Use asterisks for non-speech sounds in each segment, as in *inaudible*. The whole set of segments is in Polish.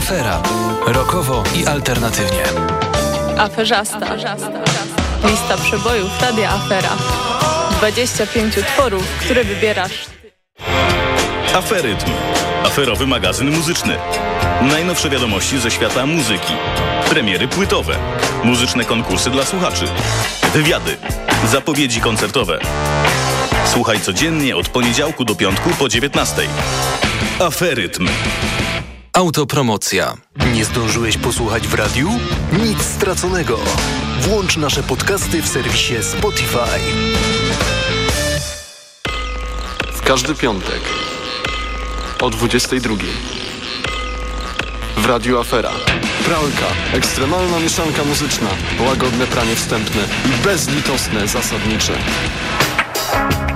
Afera. Rokowo i alternatywnie. Aferzasta. Lista przebojów Radia Afera. 25 utworów, które wybierasz. Aferytm. Aferowy magazyn muzyczny. Najnowsze wiadomości ze świata muzyki. Premiery płytowe. Muzyczne konkursy dla słuchaczy. Wywiady. Zapowiedzi koncertowe. Słuchaj codziennie od poniedziałku do piątku po 19. Aferytm. Autopromocja. Nie zdążyłeś posłuchać w radiu? Nic straconego. Włącz nasze podcasty w serwisie Spotify. W każdy piątek o 22 w Radiu Afera. Pralka, ekstremalna mieszanka muzyczna, łagodne pranie wstępne i bezlitosne zasadnicze.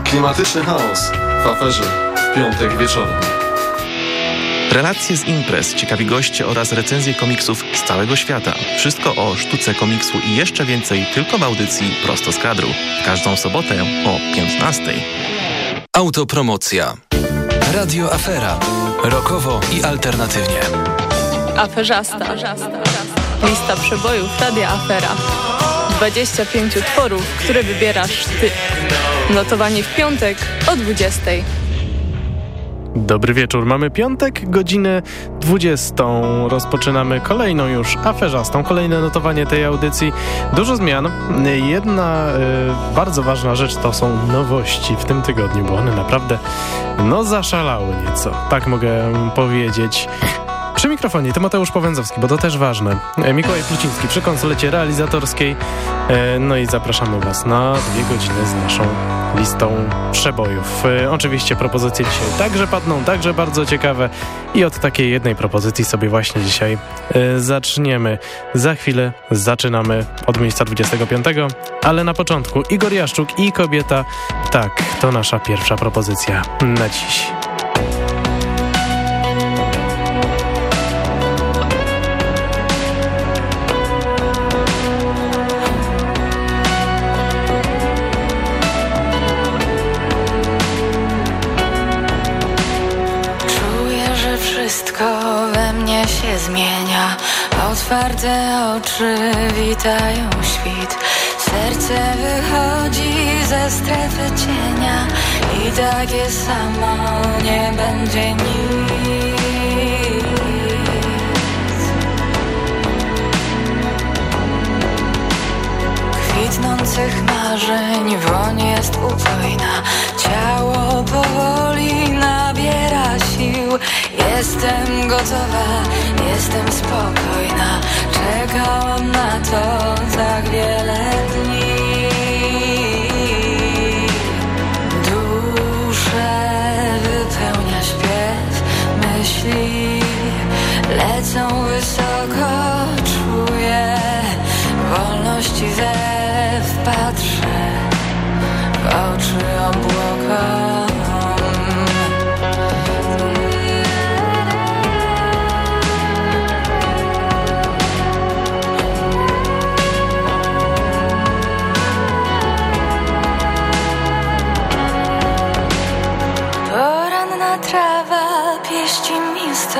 Klimatyczny chaos w aferze w piątek wieczorem. Relacje z imprez, ciekawi goście oraz recenzje komiksów z całego świata. Wszystko o sztuce komiksu i jeszcze więcej tylko w audycji Prosto z kadru. Każdą sobotę o 15. Autopromocja. Radio Afera. Rokowo i alternatywnie. Aferzasta. Lista przebojów Radia Afera. 25 utworów, które wybierasz ty. Notowanie w piątek o 20. Dobry wieczór. Mamy piątek, godzinę 20. Rozpoczynamy kolejną już aferzastą, kolejne notowanie tej audycji. Dużo zmian. Jedna y, bardzo ważna rzecz to są nowości w tym tygodniu, bo one naprawdę no zaszalały nieco. Tak mogę powiedzieć. Przy mikrofonie Tymoteusz Powędzowski, bo to też ważne. E, Mikołaj Pluciński przy konsolecie realizatorskiej. E, no i zapraszamy Was na dwie godziny z naszą listą przebojów. E, oczywiście propozycje dzisiaj także padną, także bardzo ciekawe i od takiej jednej propozycji sobie właśnie dzisiaj zaczniemy. Za chwilę zaczynamy od miejsca 25, ale na początku Igor Jaszczuk i kobieta. Tak, to nasza pierwsza propozycja na dziś. Otwarte oczy witają świt. Serce wychodzi ze strefy cienia. I takie samo nie będzie nic. Kwitnących marzeń woń jest upojna. Ciało powoli nabiera sił. Jestem gotowa, jestem spokojna Czekałam na to tak wiele dni. Duszę wypełnia śpiew Myśli lecą wysoko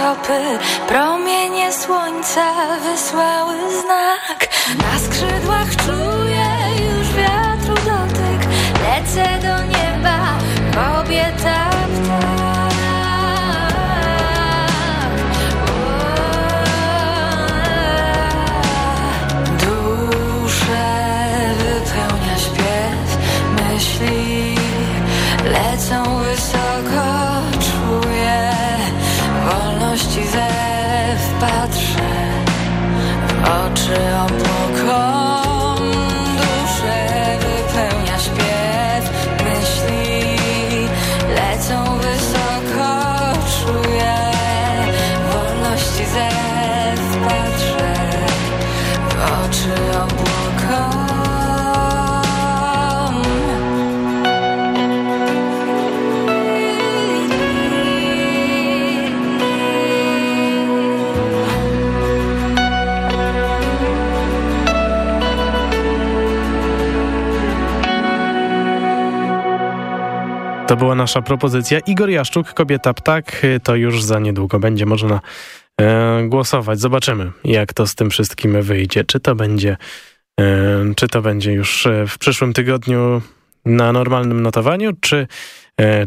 stopy. Promienie słońca wysłały znak. Na wolności zew patrzę w oczy obłokom To była nasza propozycja. Igor Jaszczuk, Kobieta Ptak, to już za niedługo będzie można e, głosować. Zobaczymy, jak to z tym wszystkim wyjdzie. Czy to będzie, e, czy to będzie już e, w przyszłym tygodniu na normalnym notowaniu, czy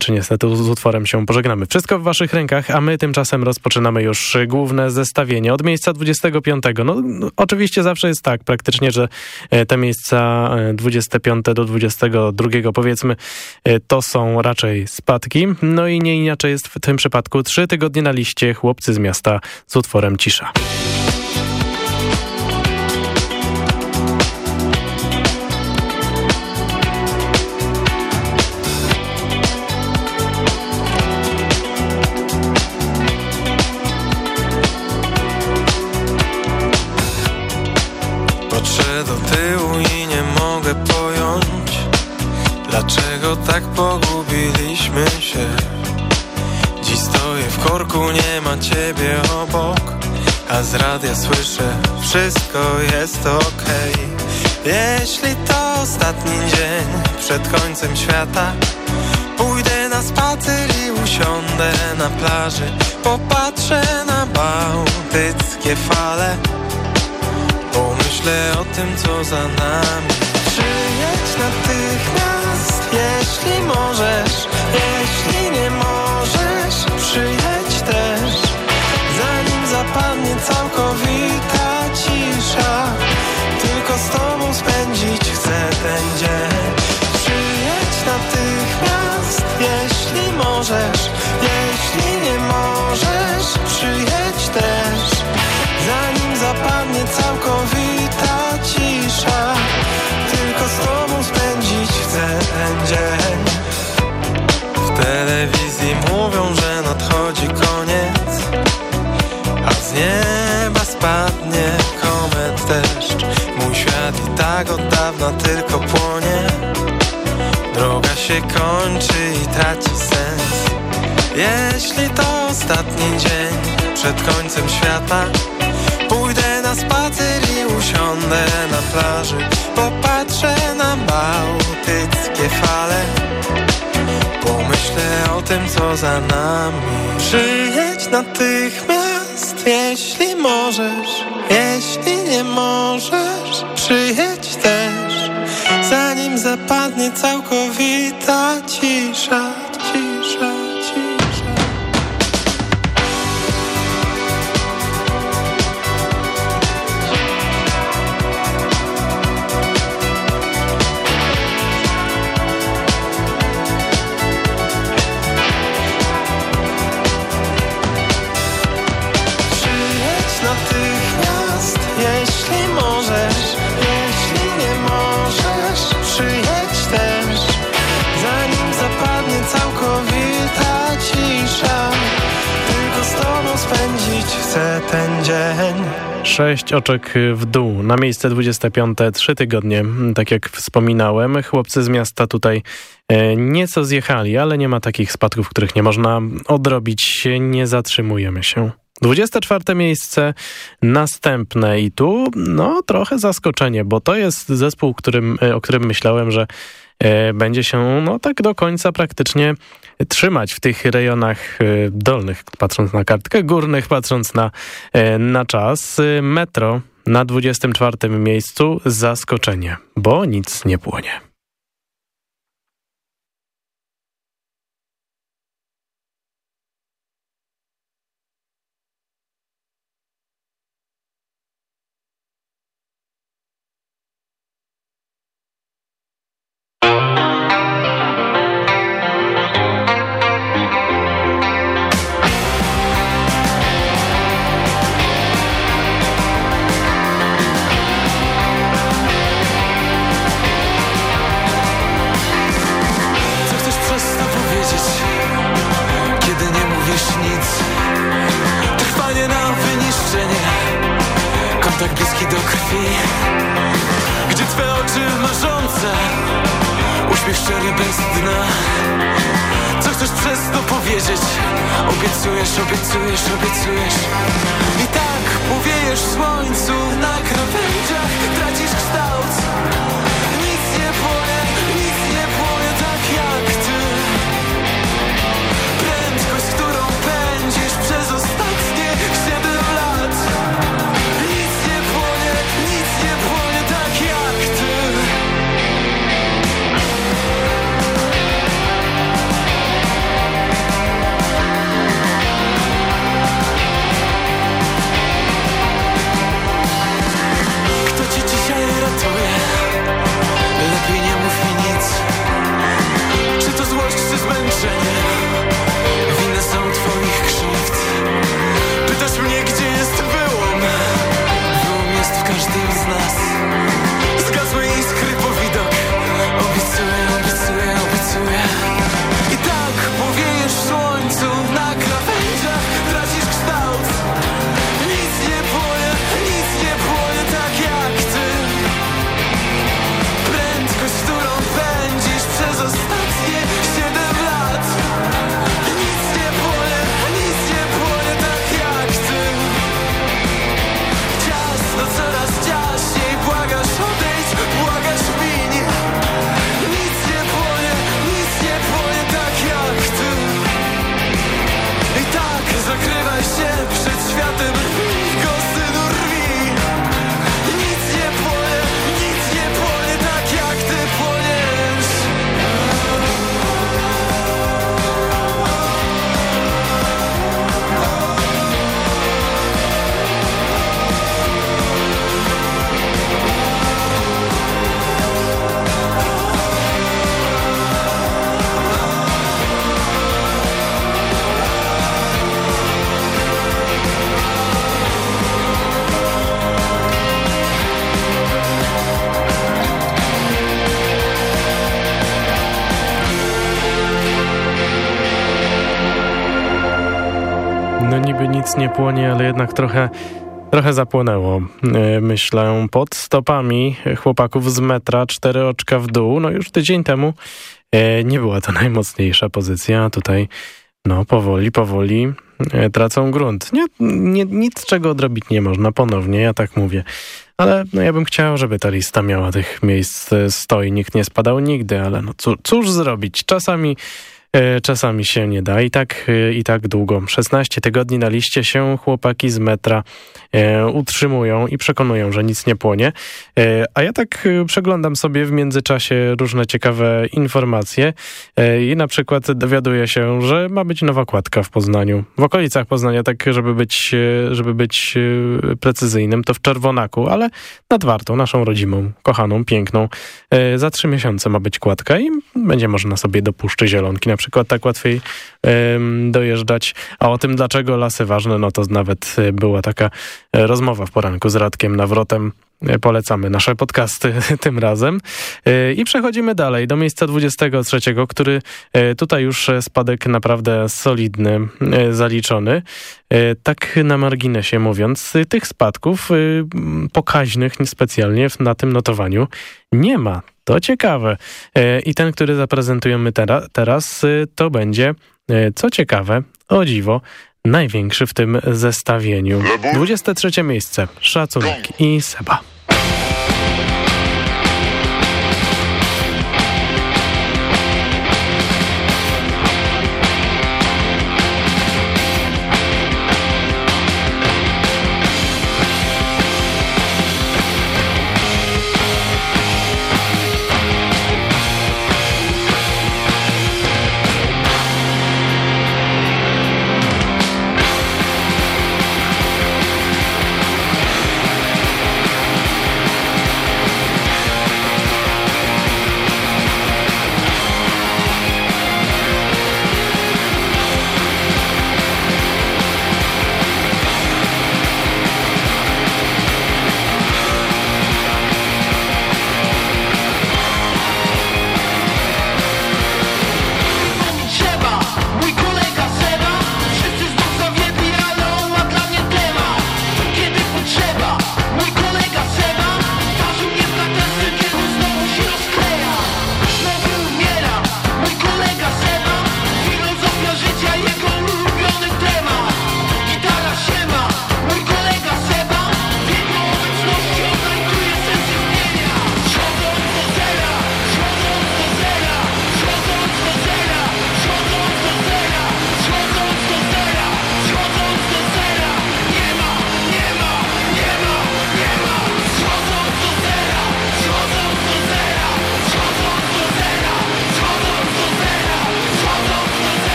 czy niestety z utworem się pożegnamy. Wszystko w waszych rękach, a my tymczasem rozpoczynamy już główne zestawienie od miejsca 25. No, no oczywiście zawsze jest tak praktycznie, że e, te miejsca 25 e, do 22 powiedzmy to są raczej spadki. No i nie inaczej jest w tym przypadku. Trzy tygodnie na liście chłopcy z miasta z utworem Cisza. Ciebie obok A z radia słyszę, wszystko jest okej. Okay. Jeśli to ostatni dzień przed końcem świata Pójdę na spacer i usiądę na plaży. Popatrzę na bałtyckie fale Pomyślę o tym, co za nami. Przyjedź natychmiast jeśli możesz, przed końcem świata. Pójdę na spacer i usiądę na plaży. Popatrzę na bałtyckie fale. Pomyślę o tym, co za nami. Przyjedź natychmiast, jeśli możesz. Jeśli nie możesz, przyjedź też. Zanim zapadnie całkowita cisza, Sześć oczek w dół. Na miejsce 25, trzy tygodnie, tak jak wspominałem. Chłopcy z miasta tutaj e, nieco zjechali, ale nie ma takich spadków, których nie można odrobić. Nie zatrzymujemy się. 24 miejsce, następne i tu no trochę zaskoczenie, bo to jest zespół, którym, e, o którym myślałem, że e, będzie się no tak do końca praktycznie trzymać w tych rejonach e, dolnych, patrząc na kartkę, górnych, patrząc na, e, na czas. Metro na 24 miejscu zaskoczenie, bo nic nie płonie. krwi Gdzie twoje oczy marzące Uśmiech szczery bez dna. Co chcesz przez to powiedzieć? Obiecujesz, obiecujesz, obiecujesz. I tak powiejesz słońcu na krawędziach. Tracisz kształt. for you. Nic nie płonie, ale jednak trochę, trochę zapłonęło. E, myślę pod stopami chłopaków z metra, cztery oczka w dół. No już tydzień temu e, nie była to *laughs* najmocniejsza pozycja. Tutaj no powoli, powoli e, tracą grunt. Nie, nie, nic czego odrobić nie można ponownie, ja tak mówię. Ale no, ja bym chciał, żeby ta lista miała tych miejsc stoi. Nikt nie spadał nigdy, ale no cóż zrobić? Czasami czasami się nie da i tak, e, i tak długo. 16 tygodni na liście się chłopaki z metra e, utrzymują i przekonują, że nic nie płonie. A ja tak przeglądam sobie w międzyczasie różne ciekawe informacje i na przykład dowiaduję się, że ma być nowa kładka w Poznaniu. W okolicach Poznania, tak żeby być, żeby być precyzyjnym, to w Czerwonaku, ale nad Wartą, naszą rodzimą, kochaną, piękną. Za trzy miesiące ma być kładka i będzie można sobie do Puszczy Zielonki na przykład przykład tak łatwiej dojeżdżać. A o tym, dlaczego lasy ważne, no to nawet e, była taka e, rozmowa w poranku z Radkiem Nawrotem. E, polecamy nasze podcasty *laughs* tym razem. I przechodzimy dalej do miejsca 23, który tutaj już spadek naprawdę solidny, zaliczony. Tak na marginesie mówiąc, tych spadków pokaźnych specjalnie na tym notowaniu nie ma. To ciekawe. E, I ten, który zaprezentujemy tera teraz, e, to będzie, e, co ciekawe, o dziwo, największy w tym zestawieniu. 23 miejsce. Szacunek i Seba.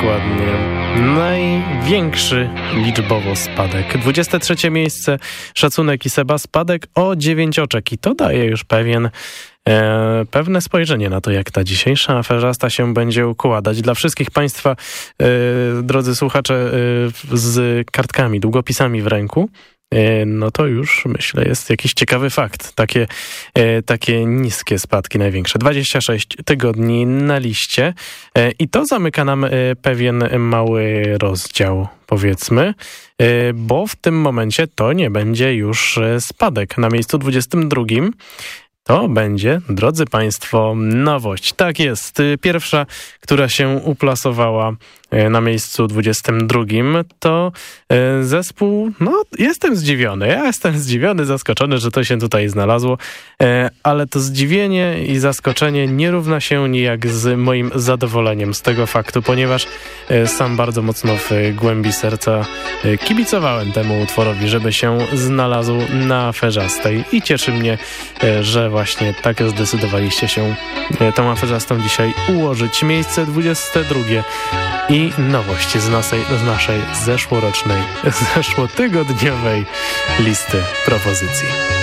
Dokładnie, największy liczbowo spadek. 23 miejsce, szacunek i Seba spadek o 9 oczek i to daje już pewien E, pewne spojrzenie na to, jak ta dzisiejsza aferzasta się będzie układać. Dla wszystkich Państwa, e, drodzy słuchacze, e, z kartkami, długopisami w ręku, no to już myślę jest jakiś ciekawy fakt. Takie, e, takie niskie spadki największe. 26 tygodni na liście e, i to zamyka nam pewien mały rozdział powiedzmy, bo w tym momencie to nie będzie już spadek. Na miejscu 22 to będzie, drodzy Państwo, nowość. Tak jest. Pierwsza, która się uplasowała E, na miejscu 22 to e, zespół, no jestem zdziwiony, ja jestem zdziwiony, zaskoczony, że to się tutaj znalazło, e, ale to zdziwienie i zaskoczenie nie równa się nijak z moim zadowoleniem z tego faktu, ponieważ sam bardzo mocno w głębi serca kibicowałem temu utworowi, żeby się znalazł na aferzastej i cieszy mnie, że właśnie tak zdecydowaliście się tą aferzastą dzisiaj ułożyć. Miejsce 22 i nowość z naszej, z naszej zeszłorocznej, *laughs* zeszłotygodniowej listy propozycji.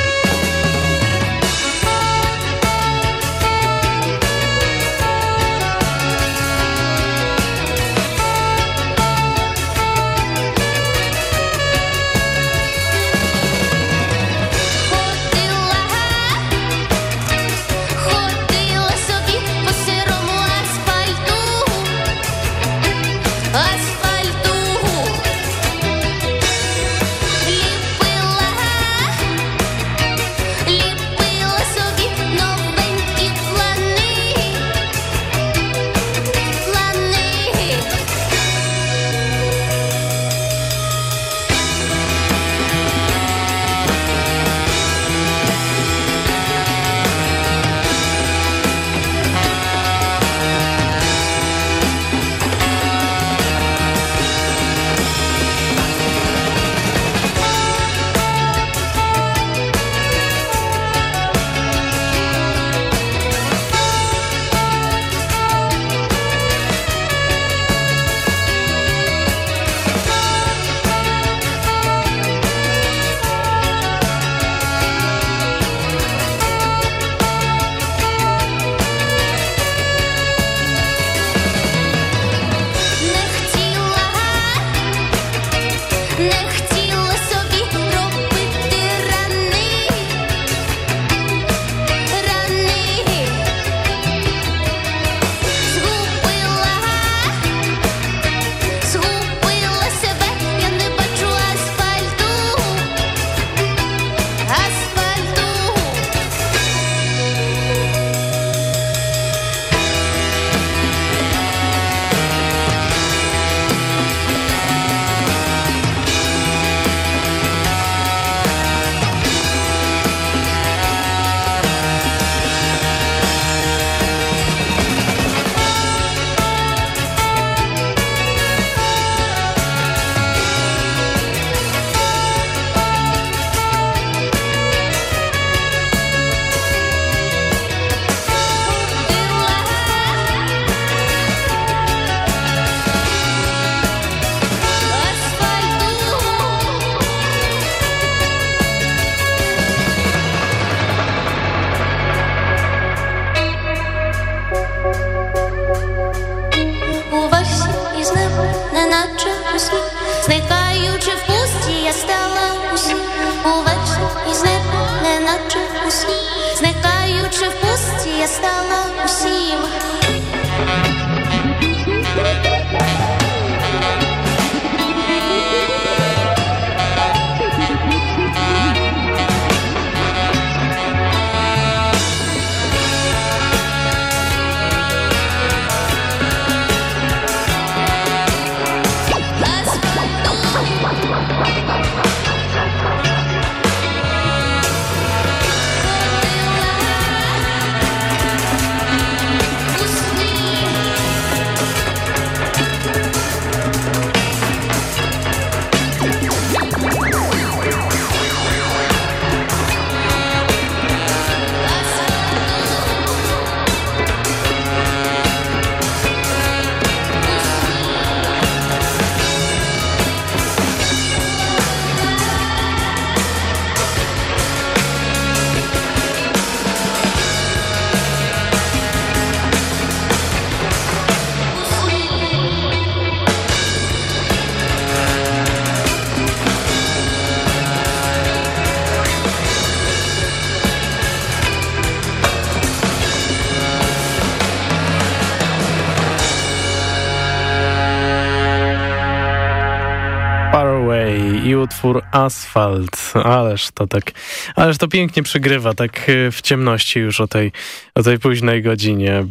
Utwór Asfalt. Ależ to tak, ależ to pięknie przygrywa, tak w ciemności już o tej, o tej późnej godzinie.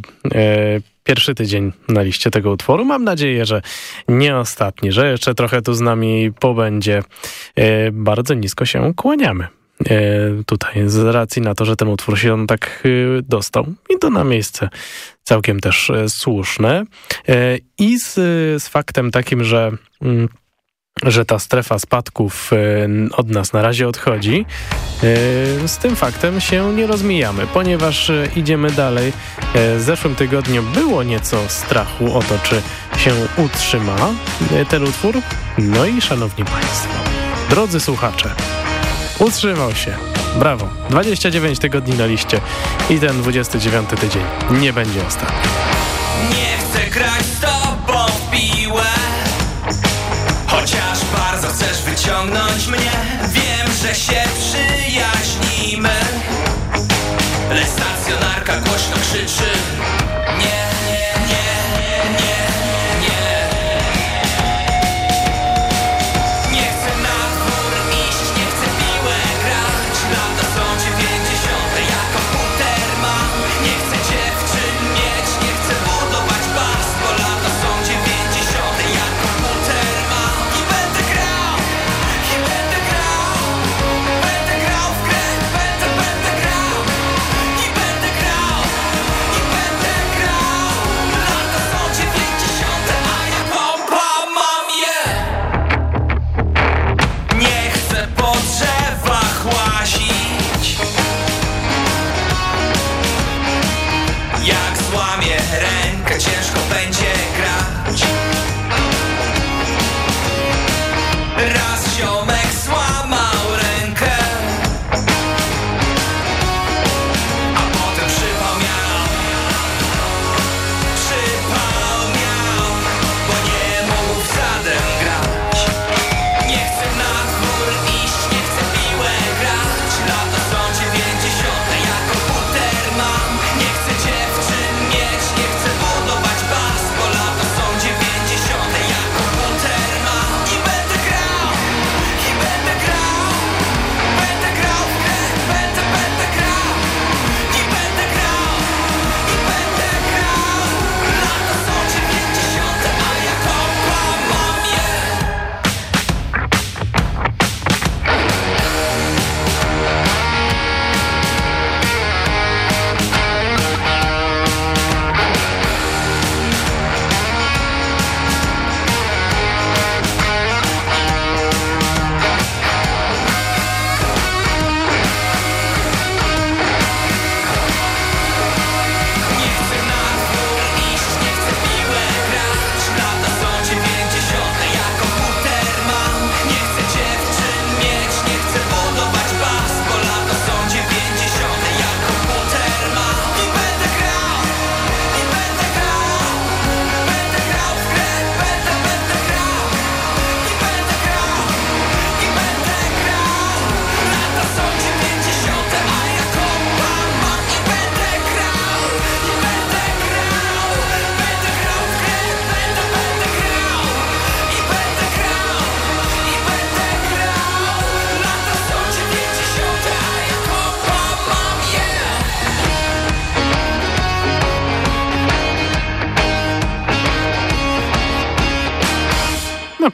Pierwszy tydzień na liście tego utworu. Mam nadzieję, że nie ostatni, że jeszcze trochę tu z nami pobędzie. Bardzo nisko się kłaniamy. E, tutaj z racji na to, że ten utwór się on tak e, dostał i to na miejsce całkiem też e, słuszne i z, z faktem takim, że mm, że ta strefa spadków od nas na razie odchodzi. Z tym faktem się nie rozmijamy, ponieważ idziemy dalej. W zeszłym tygodniu było nieco strachu o to, czy się utrzyma ten utwór. No i szanowni państwo, drodzy słuchacze, Utrzymał się. Brawo. 29 tygodni na liście i ten 29 tydzień nie będzie ostatni. Wyciągnąć mnie. Wiem, że się przyjaźnimy. Lecz stacjonarka głośno krzyczy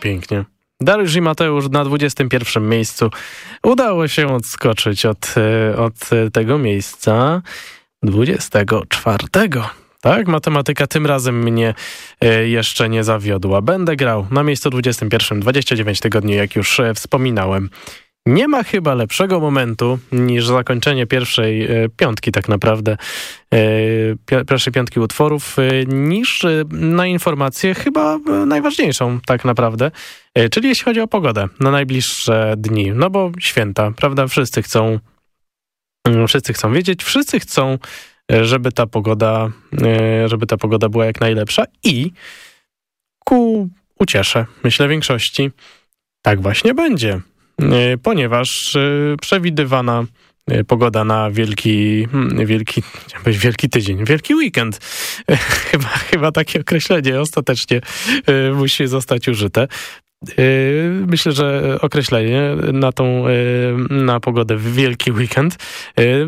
pięknie. Dariusz i Mateusz na 21 miejscu. Udało się odskoczyć od, e, od tego miejsca 24. Tak, matematyka tym razem mnie e, jeszcze nie zawiodła. Będę grał na miejscu 21, 29 tygodni, jak już e, wspominałem. Nie ma chyba lepszego momentu niż zakończenie pierwszej e, piątki tak naprawdę, e, pierwszej piątki utworów, e, niż na informację chyba najważniejszą tak naprawdę, czyli jeśli chodzi o pogodę na najbliższe dni, no bo święta, prawda, wszyscy chcą, mm, wszyscy chcą wiedzieć, wszyscy chcą, żeby ta pogoda, żeby ta pogoda była jak najlepsza i ku ucieszę, myślę większości, tak właśnie będzie. E, ponieważ e, przewidywana e, pogoda na wielki, hmm, wielki, być wielki tydzień, wielki weekend. *laughs* Chyba, chyba takie określenie ostatecznie musi zostać użyte. Myślę, że określenie na tą na pogodę w wielki weekend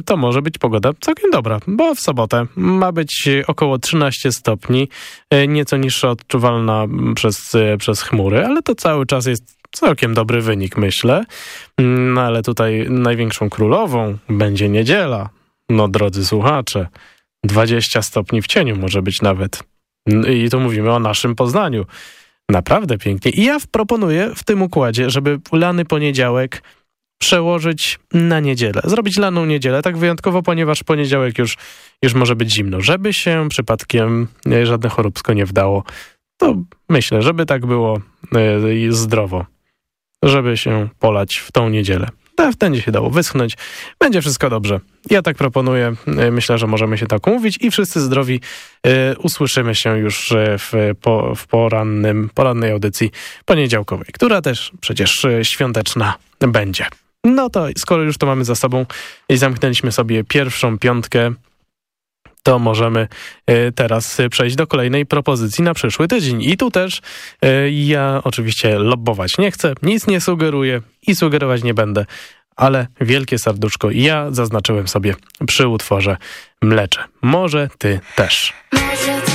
to może być pogoda całkiem dobra, bo w sobotę ma być około 13 stopni, nieco niższa odczuwalna przez, przez chmury, ale to cały czas jest całkiem dobry wynik, myślę. No ale tutaj największą królową będzie niedziela. No drodzy słuchacze, 20 stopni w cieniu może być nawet. I tu mówimy o naszym Poznaniu. Naprawdę pięknie. I ja proponuję w tym układzie, żeby lany poniedziałek przełożyć na niedzielę. Zrobić laną niedzielę, tak wyjątkowo, ponieważ poniedziałek już, już może być zimno. Żeby się przypadkiem żadne choróbsko nie wdało, to myślę, żeby tak było yy, zdrowo. Żeby się polać w tą niedzielę. To wtedy się dało wyschnąć. Będzie wszystko dobrze. Ja tak proponuję. E, myślę, że możemy się tak umówić i wszyscy zdrowi y, usłyszymy się już e, w, po, w porannym, porannej audycji poniedziałkowej, która też przecież świąteczna będzie. No to skoro już to mamy za sobą i zamknęliśmy sobie pierwszą piątkę to możemy e, teraz przejść do kolejnej propozycji na przyszły tydzień. I tu też e, ja oczywiście lobbować nie chcę, nic nie sugeruję i sugerować nie będę, ale wielkie serduszko ja zaznaczyłem sobie przy utworze Mlecze. Może ty też. Może ty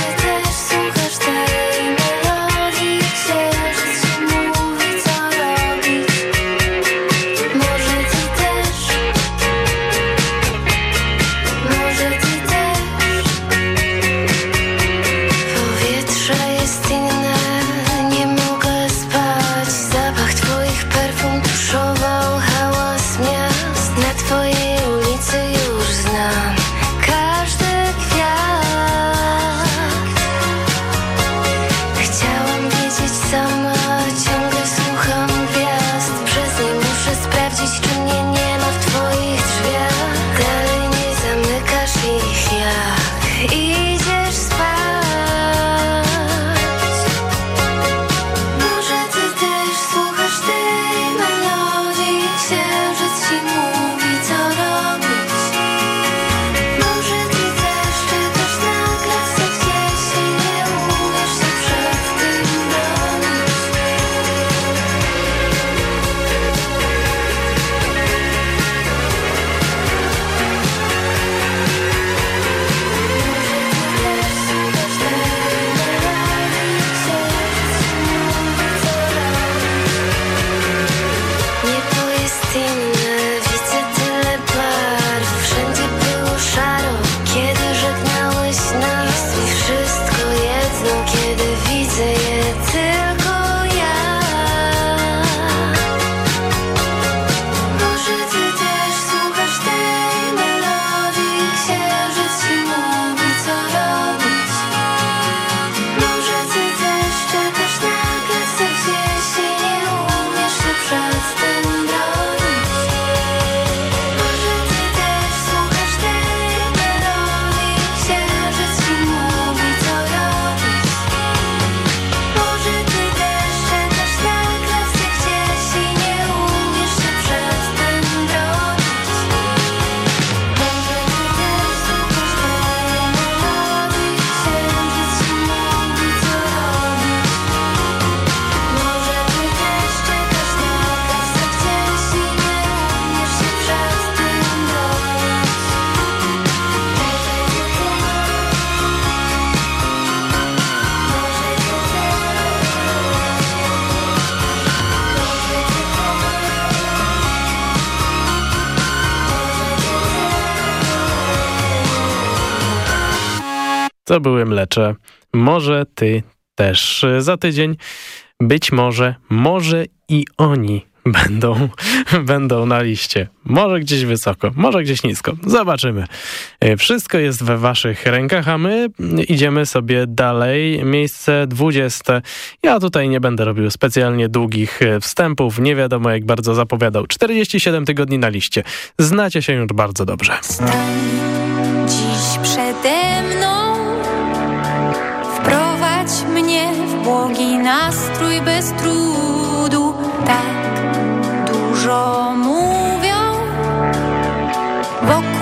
To były mlecze. Może ty też za tydzień. Być może, może i oni będą, *laughs* będą na liście. Może gdzieś wysoko, może gdzieś nisko. Zobaczymy. Wszystko jest we waszych rękach, a my idziemy sobie dalej. Miejsce 20. Ja tutaj nie będę robił specjalnie długich e, wstępów. Nie wiadomo jak bardzo zapowiadał. 47 tygodni na liście. Znacie się już bardzo dobrze. Stań dziś przede mną błogi nastrój bez trudu. Tak dużo mówią wokół,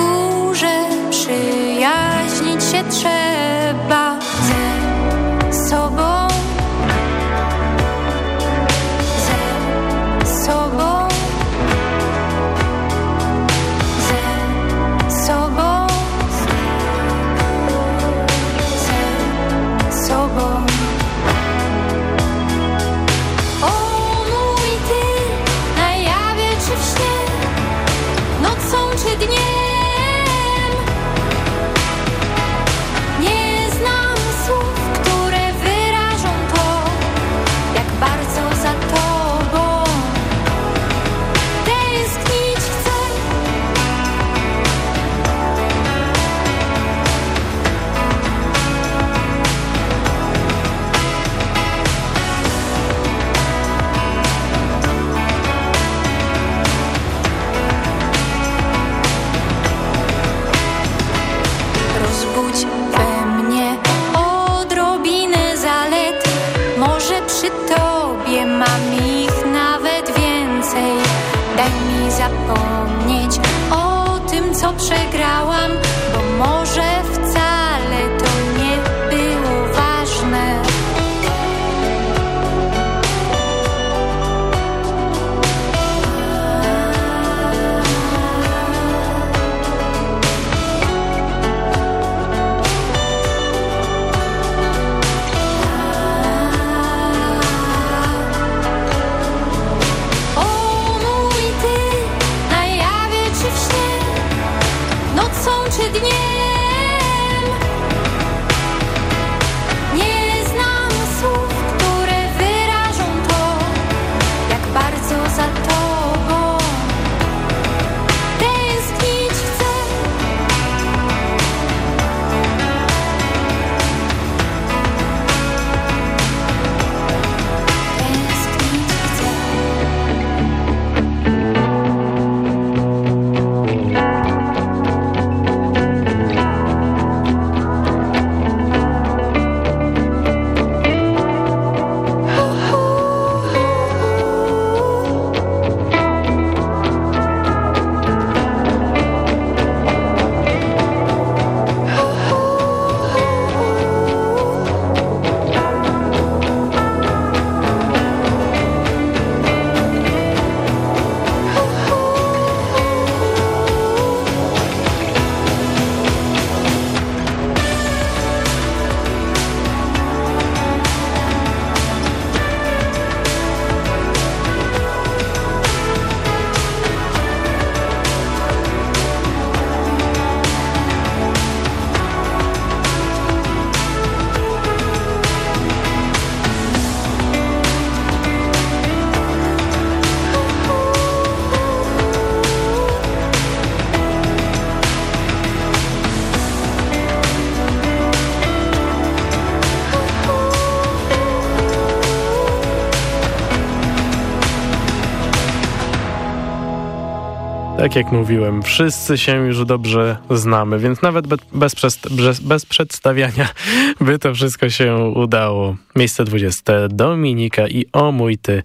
Tak jak mówiłem, wszyscy się już dobrze znamy, więc nawet be, bez, bez, bez przedstawiania *laughs* by to wszystko się udało. Miejsce 20. Dominika i o mój ty.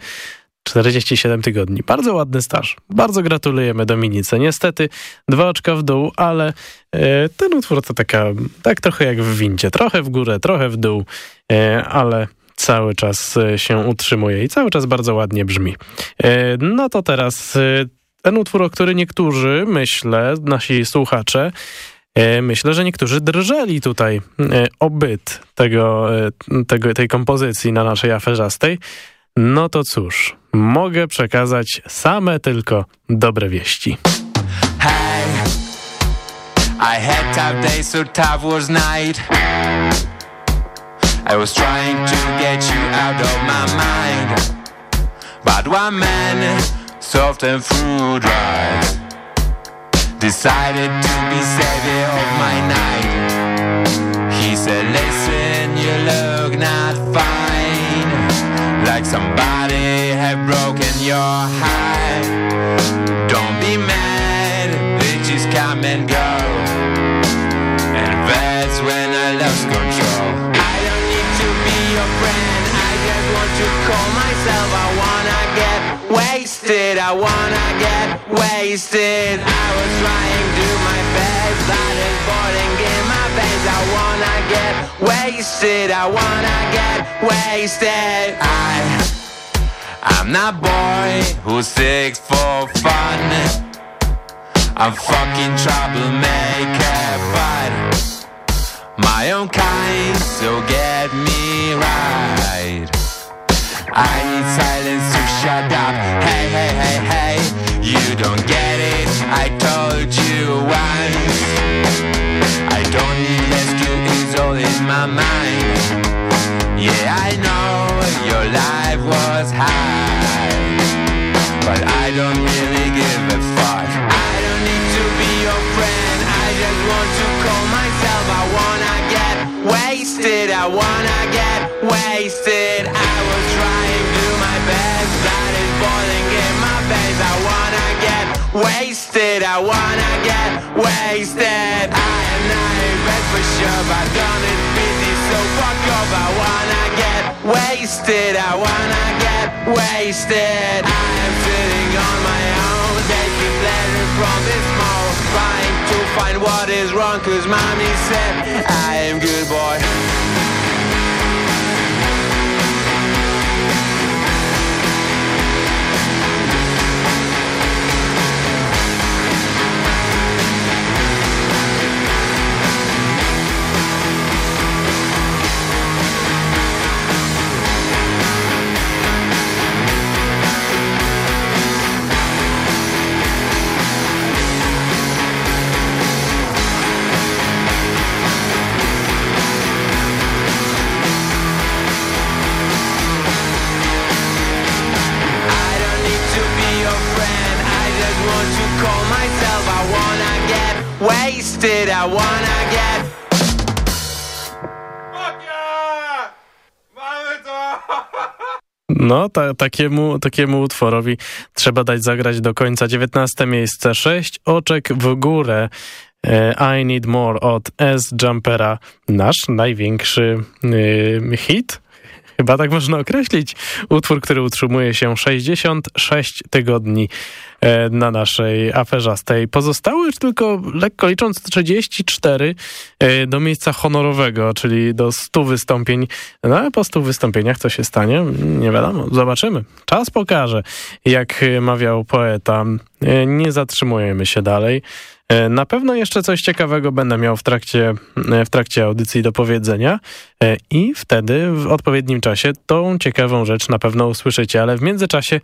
47 tygodni. Bardzo ładny staż. Bardzo gratulujemy Dominice. Niestety dwa oczka w dół, ale e, ten utwór to taka, tak trochę jak w windzie. Trochę w górę, trochę w dół, e, ale cały czas e, się utrzymuje i cały czas bardzo ładnie brzmi. No to teraz ten utwór, o który niektórzy, myślę, nasi słuchacze, e, myślę, że niektórzy drżeli tutaj e, o byt tego, e, tego, tej kompozycji na naszej aferzastej. No to cóż, mogę przekazać same tylko dobre wieści. Hey, I had tough days, so tough was night. I was trying to get you out of my mind. But one man, soft and fruit right, decided to be savior of my night. He said, listen, you look not fine, like somebody had broken your heart. Don't be mad, bitches come and go. And that's when I lost control. Myself. I wanna get wasted, I wanna get wasted. I was trying to do my best, that is boiling in my veins. I wanna get wasted, I wanna get wasted. I, I'm that boy who's sick for fun. I'm fucking troublemaker, but my own kind, so get me right. I need silence to shut up. Hey, hey, hey, hey, you don't get it. I told you once. I don't need rescue, it's all in my mind. Yeah, I know your life was high, but I don't wanna get wasted. I am not in for sure, but done it busy. So fuck off. I wanna get wasted. I wanna get wasted. I am sitting on my own, taking from this mall Trying to find what is wrong Cause mommy said I am good boy wasted, I wanna get *laughs* No, ta, takiemu, takiemu utworowi trzeba dać zagrać do końca. 19 miejsce, 6 oczek w górę. E, I Need More od S. Jumpera, nasz największy y, hit Chyba tak można określić. Utwór, który utrzymuje się 66 tygodni na naszej aferzastej. Pozostały już tylko, lekko licząc, 34 e, do miejsca honorowego, czyli do 100 wystąpień. No ale po 100 wystąpieniach co się stanie? Nie wiadomo. Zobaczymy. Czas pokaże. Jak mawiał poeta, e, nie zatrzymujemy się dalej. E, na pewno jeszcze coś ciekawego będę miał w trakcie, e, w trakcie audycji do powiedzenia e, i wtedy w odpowiednim czasie tą ciekawą rzecz na pewno usłyszycie, ale w międzyczasie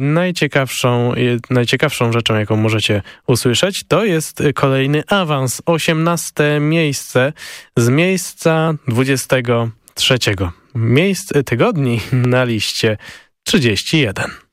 najciekawszą, najciekawszą rzeczą, jaką możecie usłyszeć, to jest kolejny awans, 18 miejsce z miejsca 23. Miejsc tygodni na liście 31.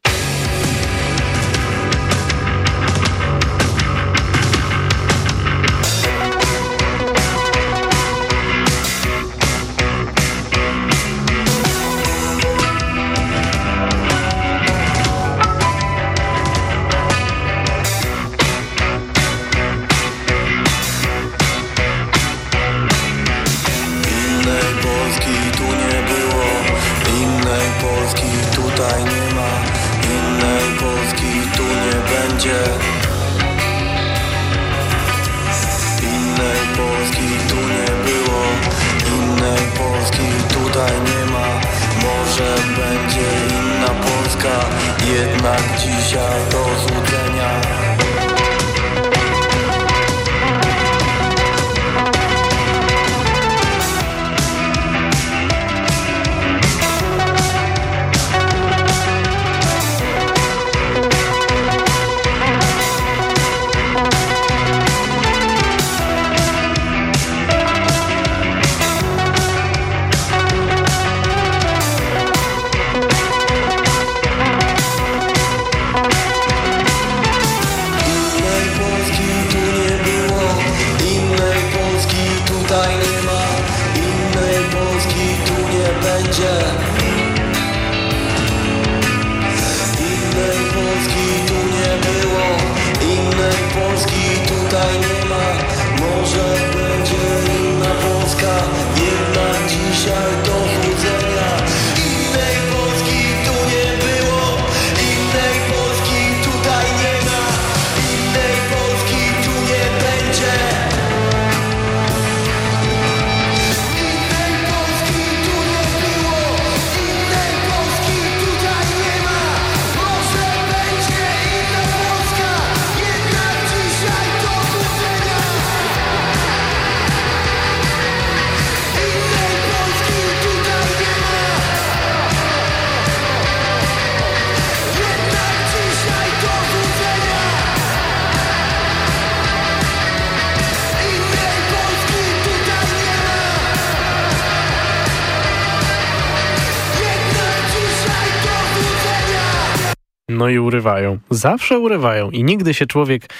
urywają. Zawsze urywają i nigdy się człowiek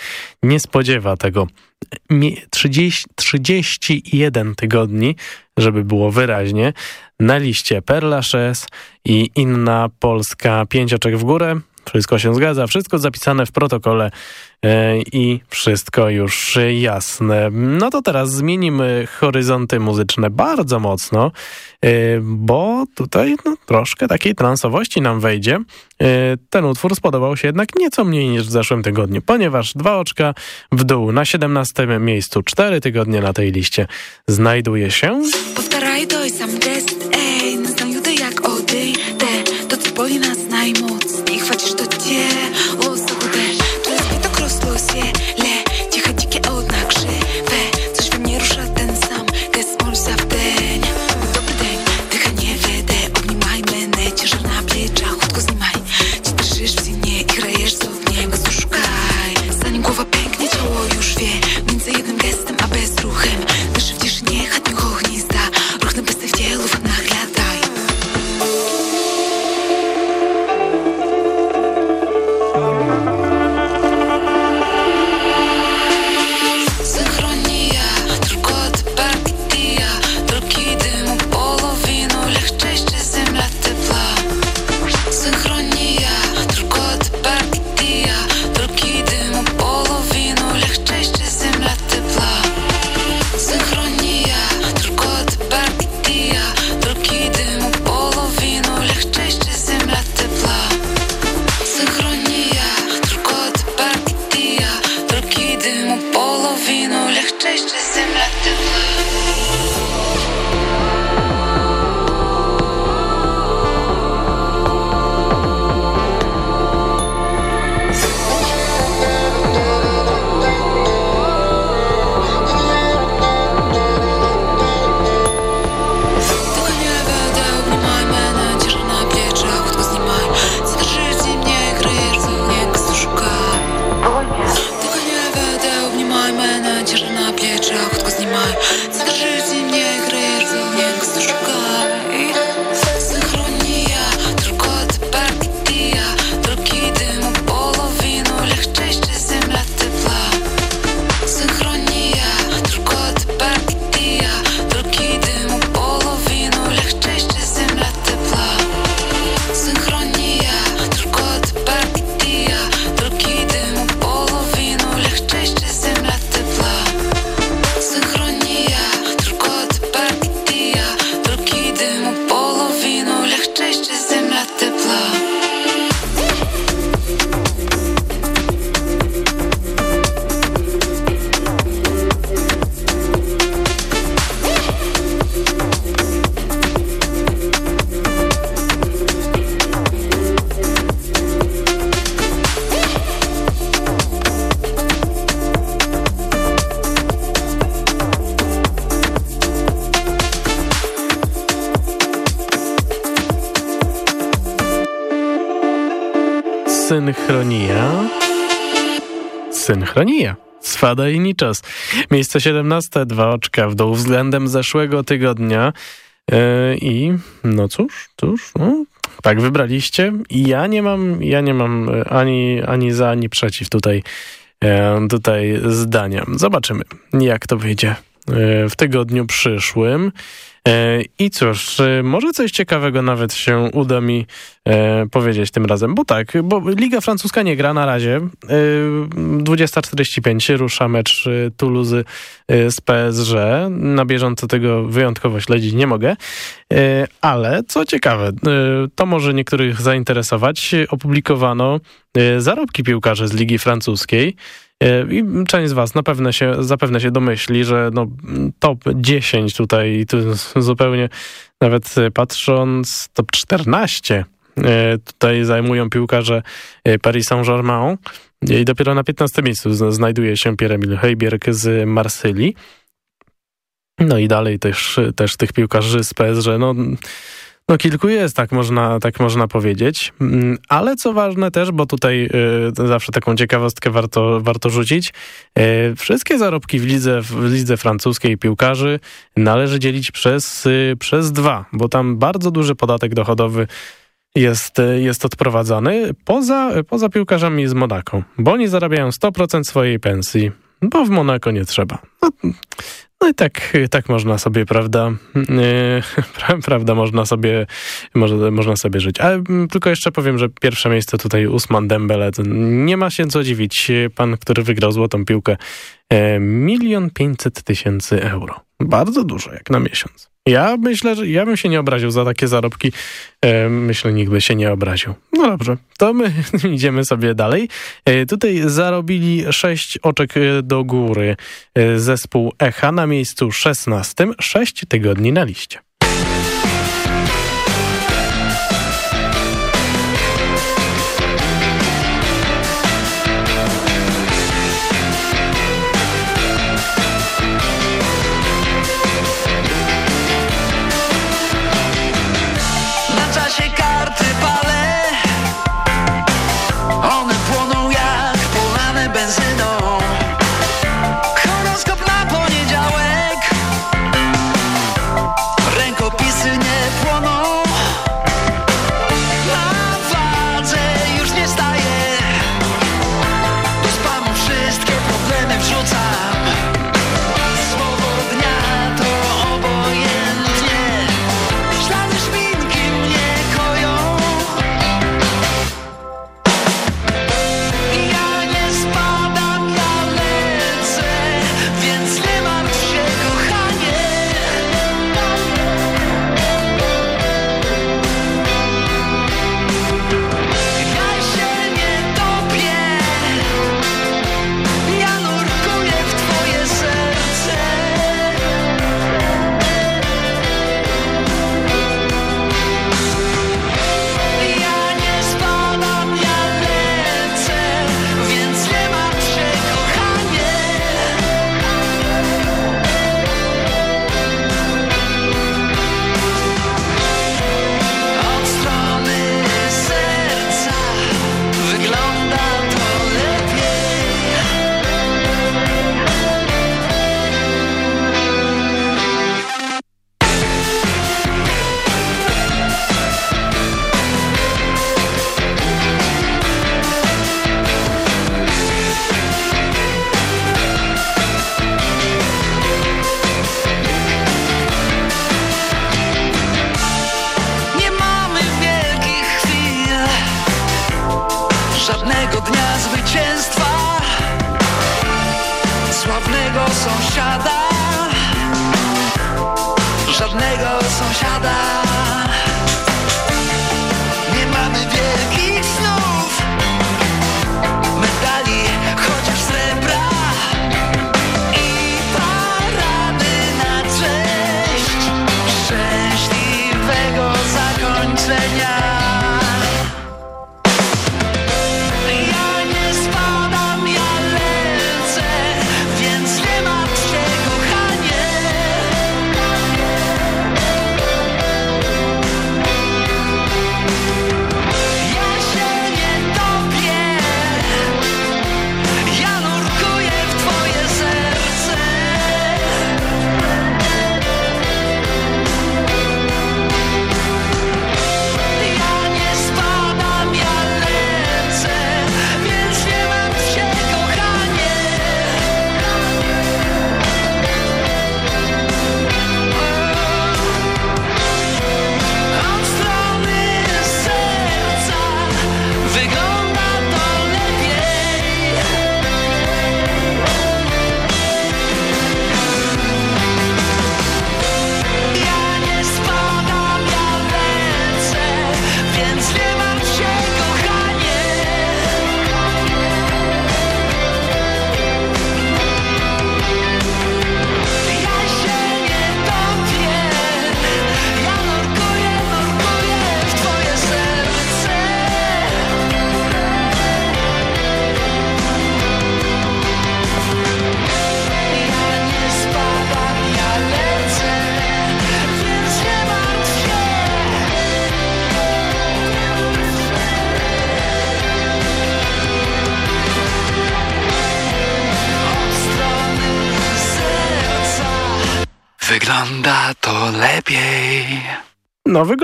nie spodziewa tego. 30, 31 tygodni, żeby było wyraźnie, na liście Perla Chess i inna polska pięcioczek w górę. Wszystko się zgadza, wszystko zapisane w protokole i wszystko już jasne. No to teraz zmienimy horyzonty muzyczne bardzo mocno, e, bo tutaj no, troszkę takiej transowości nam wejdzie. E, ten utwór spodobał się jednak nieco mniej niż w zeszłym tygodniu, ponieważ dwa oczka w dół na 17 miejscu, cztery tygodnie na tej liście znajduje się... Powtaraj to sam gest, ej, jak odejdę, to co boli nas najmocniej, to Synchronia. Synchronia. Swada i Niczas. Miejsce 17, dwa oczka w dół względem zeszłego tygodnia. E, I no cóż, cóż, no, tak wybraliście. Ja nie mam, ja nie mam e, ani, ani za, ani przeciw tutaj, e, tutaj zdania. Zobaczymy, jak to wyjdzie w tygodniu przyszłym. E, I cóż, e, może coś ciekawego nawet się uda mi e, powiedzieć tym razem, bo tak, bo Liga Francuska nie gra na razie. E, 20.45 rusza mecz e, Toulouse e, z PSG. Na bieżąco tego wyjątkowo śledzić nie mogę, e, ale co ciekawe, e, to może niektórych zainteresować, opublikowano e, zarobki piłkarzy z Ligi Francuskiej. E, I część z was zapewne się, zapewne się domyśli, że no, top 10 tutaj, tu zupełnie nawet patrząc, top 14 e, tutaj zajmują piłkarze e, Paris Saint-Germain i dopiero na 15 miejscu znajduje się Pierre-Emile Hejbierg z Marsylii. No i dalej też, też tych piłkarzy z PSG, no, no kilku jest, tak można, tak można powiedzieć. Mm, Ale co ważne też, bo tutaj y, zawsze taką ciekawostkę warto, warto rzucić, y, wszystkie zarobki w lidze, w lidze francuskiej piłkarzy należy dzielić przez, y, przez dwa, bo tam bardzo duży podatek dochodowy jest, y, jest odprowadzany poza, poza piłkarzami z Monako, bo oni zarabiają 100% swojej pensji, bo w Monako nie trzeba. No, no i tak, tak można sobie, prawda, *laughs* yy, prawda, można sobie, może, można sobie żyć. Ale mm, tylko jeszcze powiem, że pierwsze miejsce tutaj Usman Dembele. Nie ma się co dziwić. Pan, który wygrał złotą piłkę, e, milion pięćset tysięcy euro. Bardzo dużo, jak na miesiąc. Ja myślę, że ja bym się nie obraził za takie zarobki. E, myślę, nikt by się nie obraził. No dobrze, to my *laughs* idziemy sobie dalej. E, tutaj zarobili sześć oczek e, do góry zespół Echa na miejscu szesnastym, sześć tygodni na liście.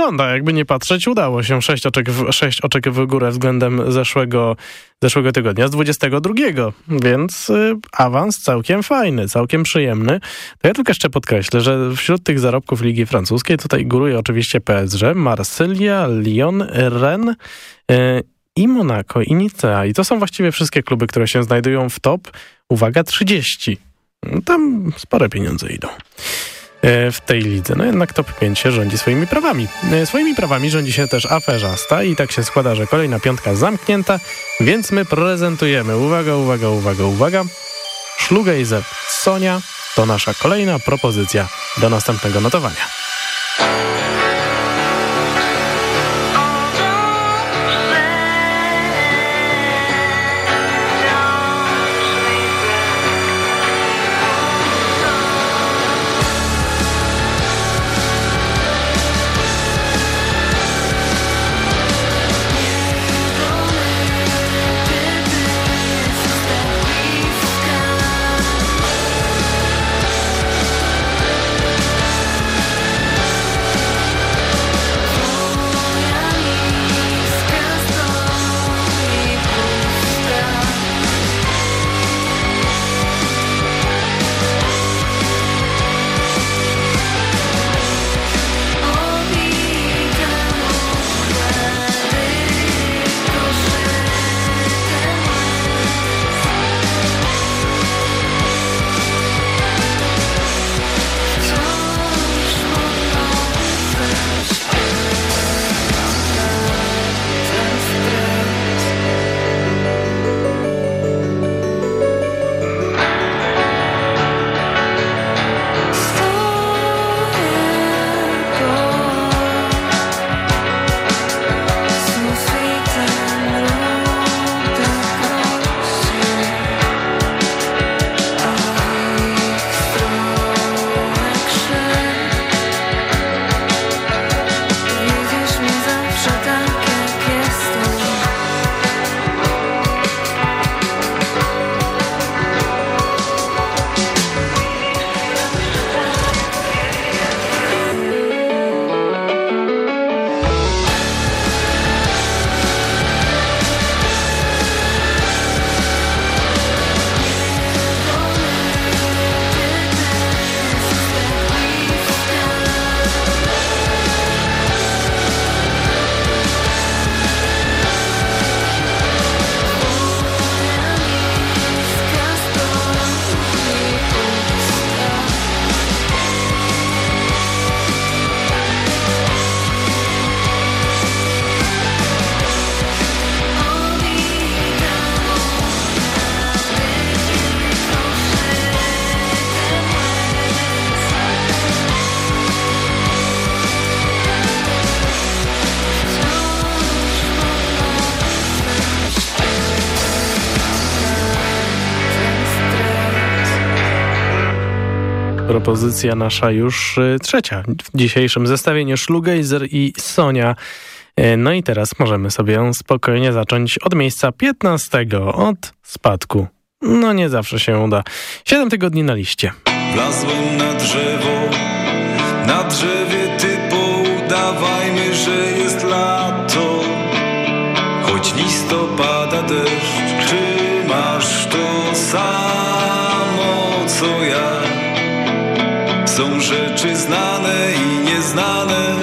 Wygląda, jakby nie patrzeć, udało się. Sześć oczek w, sześć oczek w górę względem zeszłego, zeszłego tygodnia z 22, więc y, awans całkiem fajny, całkiem przyjemny. To ja tylko jeszcze podkreślę, że wśród tych zarobków Ligi Francuskiej tutaj góruje oczywiście PSG, Marsylia, Lyon, Rennes y, i Monaco, i Nicea. I to są właściwie wszystkie kluby, które się znajdują w top, uwaga, 30. Tam spore pieniądze idą. E, w tej lidze. No jednak top 5 się rządzi swoimi prawami. E, swoimi prawami rządzi się też aferzasta i tak się składa, że kolejna piątka zamknięta, więc my prezentujemy, uwaga, uwaga, uwaga, uwaga, Szlugejzer Sonia to nasza kolejna propozycja do następnego notowania. Propozycja nasza już y, trzecia w dzisiejszym zestawieniu Szlugejzer i Sonia. Y, no i teraz możemy sobie spokojnie zacząć od miejsca 15, od spadku. No nie zawsze się uda. Siedem tygodni na liście. Wlazłem na drzewo, na drzewie typu udawajmy, że jest lato. Są rzeczy znane i nieznane.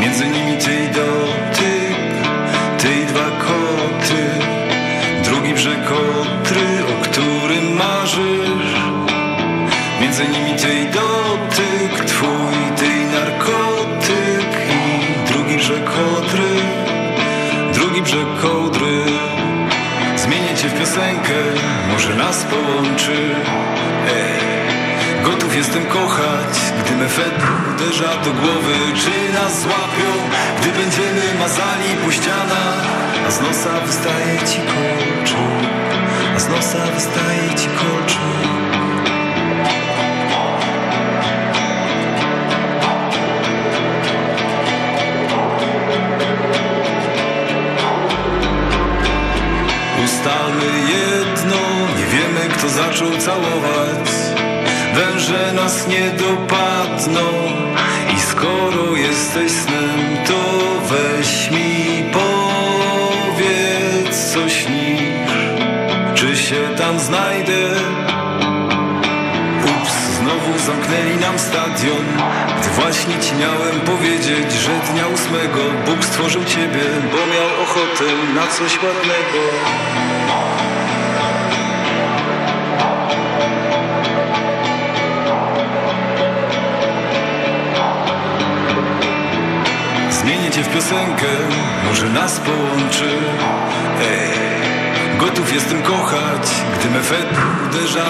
Między nimi ty i dotyk Ty i dwa koty. Drugi brzeg Otry, o którym marzysz. Między nimi ty i dotyk Twój, ty i narkotyk. I drugi brzeg Otry Drugi brzeg kołdry Zmienię cię w piosenkę Może nas połączy. Ej. Gotów jestem kochać, gdy mefedru uderza do głowy Czy nas złapią, gdy będziemy mazali po ścianach. A z nosa wystaje ci kolczyk A z nosa wystaje ci kolczyk Ustalmy jedno, nie wiemy kto zaczął całować węże nas nie dopadną I skoro jesteś snem, to weź mi powiedz co śnisz Czy się tam znajdę? Ups, znowu zamknęli nam stadion. Gdy właśnie ci miałem powiedzieć, że dnia ósmego Bóg stworzył ciebie, bo miał ochotę na coś ładnego w piosenkę, może nas połączy. Ej, gotów jestem kochać, gdy me fet uderza